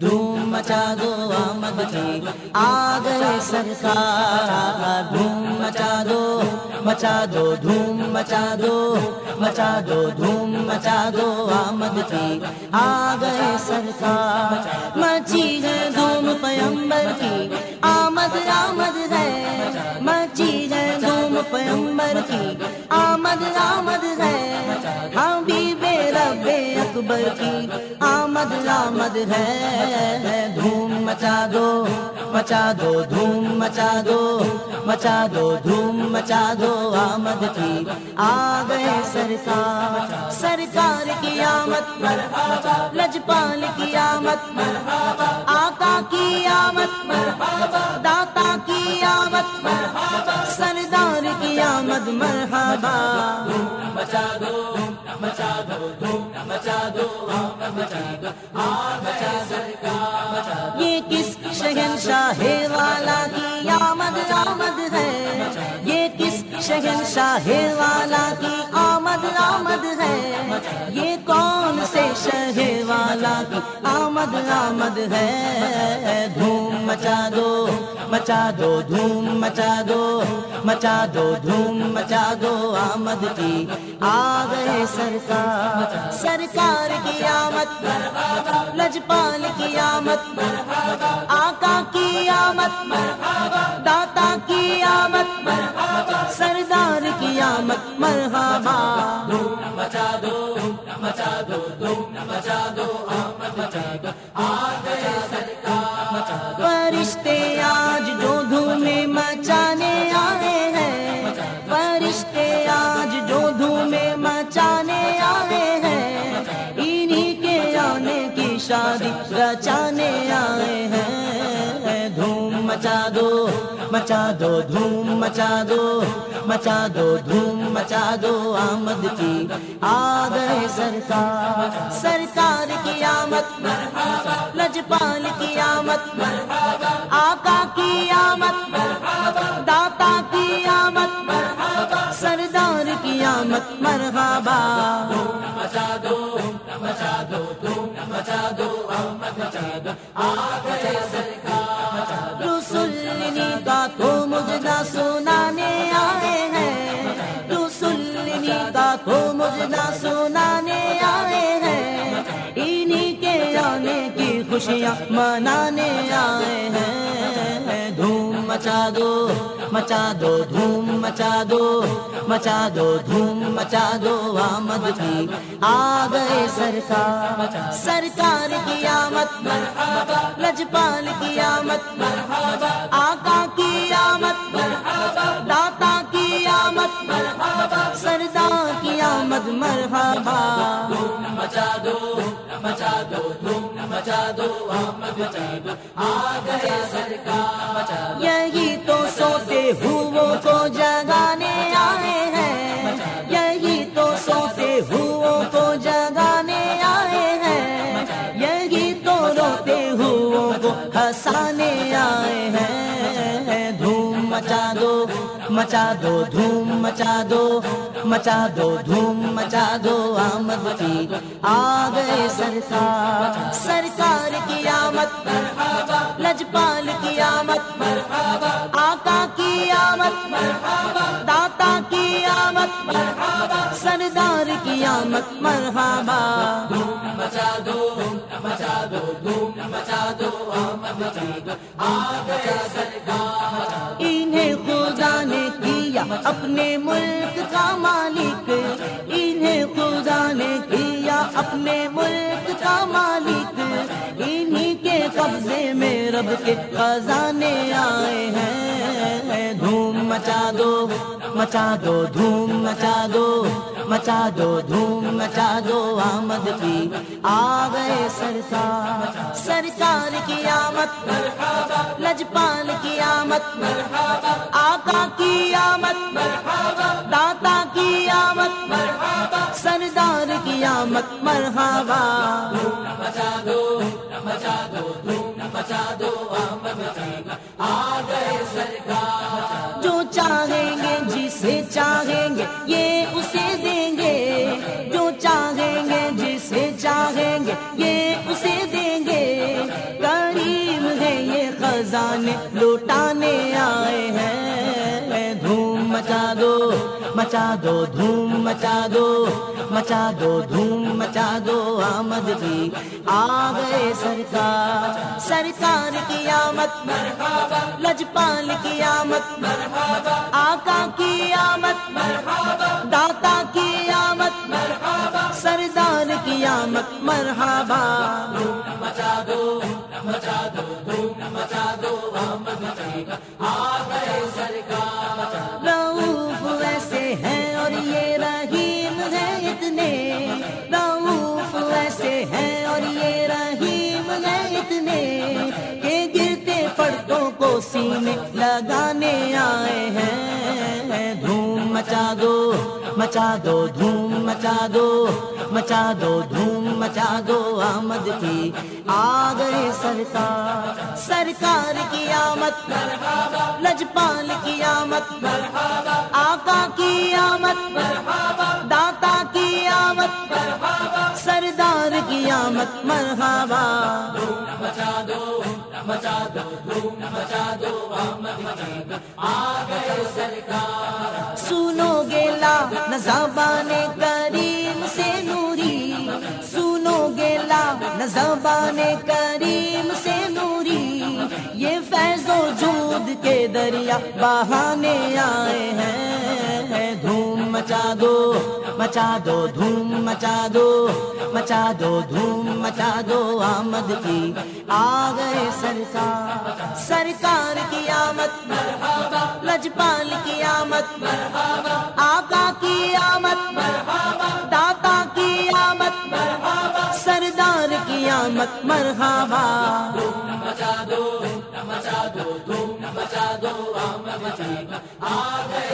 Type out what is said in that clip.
دھوم مچا دو آمد کی آ گئے سرکار دھوم مچا دو مچا دو دھوم مچا دو مچا دو دھوم مچا دو آمد کی آ گئے سرکار مچی ہے دھوم پیمبر کی آمد آمد ہے مچی ہے دھوم پیمبر کی آمد آمد ہے اکبر کی آمد آمد ہے۔ دھوم مچا دو مچا دو، دھوم مچا دو مچا دو، دھوم مچا دو۔ آمد کی آ گئے سرکار۔ سرکار کی آمد لجپال کی آمد آقا کی آمد داتا کی آمد سردار کی آمد مرحبا۔ مچا دو مچا دو دھوم نہ مچا دو غم نہ مچا دو مار مچا سرکار یہ کس شہنشاہ والا کی آمد آمد ہے۔ یہ کس شہنشاہ والا کی آمد آمد ہے، یہ کون سے شہ والا؟ کی آمد آمد ہے، دھوم مچا دو مچا دو، دھوم مچا دو مچا دو، دھوم مچا دو، آمد کی آ گئے سرکار۔ سرکار کی آمد، لجپال کی آمد، آقا کی آمد مچا دو دو دو آ گئے سرکار فرشتے آج جو دھومے مچانے آئے ہیں فرشتے آج جو دھومے مچانے آئے ہیں انہی کے آنے کی شادی رچانے آئے ہیں دھوم مچا دو مچا دو، دھوم مچا دو مچا دو، دھوم مچا دو، آمد کی آ گئے سرکار۔ سرکار کی آمد لجپال کی آمد، آقا کی آمد، داتا کی آمد، سردار کی آمد۔ مرحبا۔ مچا دو مچا دو دھوم مچا دو مچا دو آ گئے سرکار۔ آنے کی خوشیاں منانے آئے ہیں۔ دھوم مچا دو مچا دو، دھوم مچا دو مچا دو، دھوم مچا دو۔ آمد کی آ گئے سرکار۔ سرکار کی آمد لجپال کی آمد آقا کی آمد داتا کی آمد سردار کی آمد، مرحبا۔ مچا دو مچا دو، دھوم بچا دو مچا دو آ گیا سرکار بچا دو یہی تو سوتے ہووں کو جگانے آئے مچا دو دھوم مچا دو آمد کی آ گئے سرکار۔ سرکار کی آمد، لجپال کی آمد، آقا کی آمد، داتا کی آمد، سردار کی آمد، مرحبا۔ مچا دو مچا دو دھوم مچا دو مچا آ گئے سرکار۔ انہیں خدا نے کیا اپنے ملک کا مالک، انہیں خدا نے کیا اپنے ملک کا مالک۔ انہی کے قبضے میں رب کے خزانے آئے ہیں۔ دھوم مچا دو مچا دو، دھوم مچا دو مچا دو، دھوم مچا دو۔ آمد کی آ گئے سرکار سرکار کی آمد۔ لجپال کی آمد۔ آقا کی آمد داتا کی آمد سردار کی آمد، مرحبا۔ مچا دو دو دو آ گئے سرکار جو چاہیں گے، جسے چاہیں گے، یہ اسے دیں گے۔ جو چاہیں گے، جسے چاہیں گے، یہ اسے دیں گے۔ کریم ہے یہ خزانے، لوٹانے آئے ہیں۔ مچا دو مچا دو دھوم مچا دو مچا دو دھوم مچا دو آمد کی آ گئے سرکار سرکار کی آمد لجپال کی آمد آقا کی آمد داتا کی آمد سردار کی آمد مرحبا مچا دو مچا دو دھوم مچا دو آمد کی آ گئے سرکار ویسے اور یہ رحیم ہے اتنے کہ گرتے پردوں کو سینے لگانے آئے ہیں۔ دھوم مچا دو مچا دو، دھوم مچا دو مچا دو، دھوم مچا دو۔ آمد کی آ گئے سرکار سرکار کی آمد لجپال کی آمد، آقا کی آمد۔ کی آمد مرحبا مچا دو مچا دو دھوم مچا دو آ گئے سرکار سنو گیلا نزابان کریم سے نوری۔ سنو گیلا نزابان کریم سے نوری۔ یہ فیض و جود کے دریا بہانے آئے ہیں۔ دھوم مچا دو۔ مچا دو دھوم مچا دو مچا دو دھوم مچا دو آمد کی آ گئے سرکار سرکار کی آمد لجپال کی آمد آقا کی آمد داتا کی آمد سردار کی آمد مرحبا مچا دو مچا دو دھوم مچا دو آمد کی آ گئے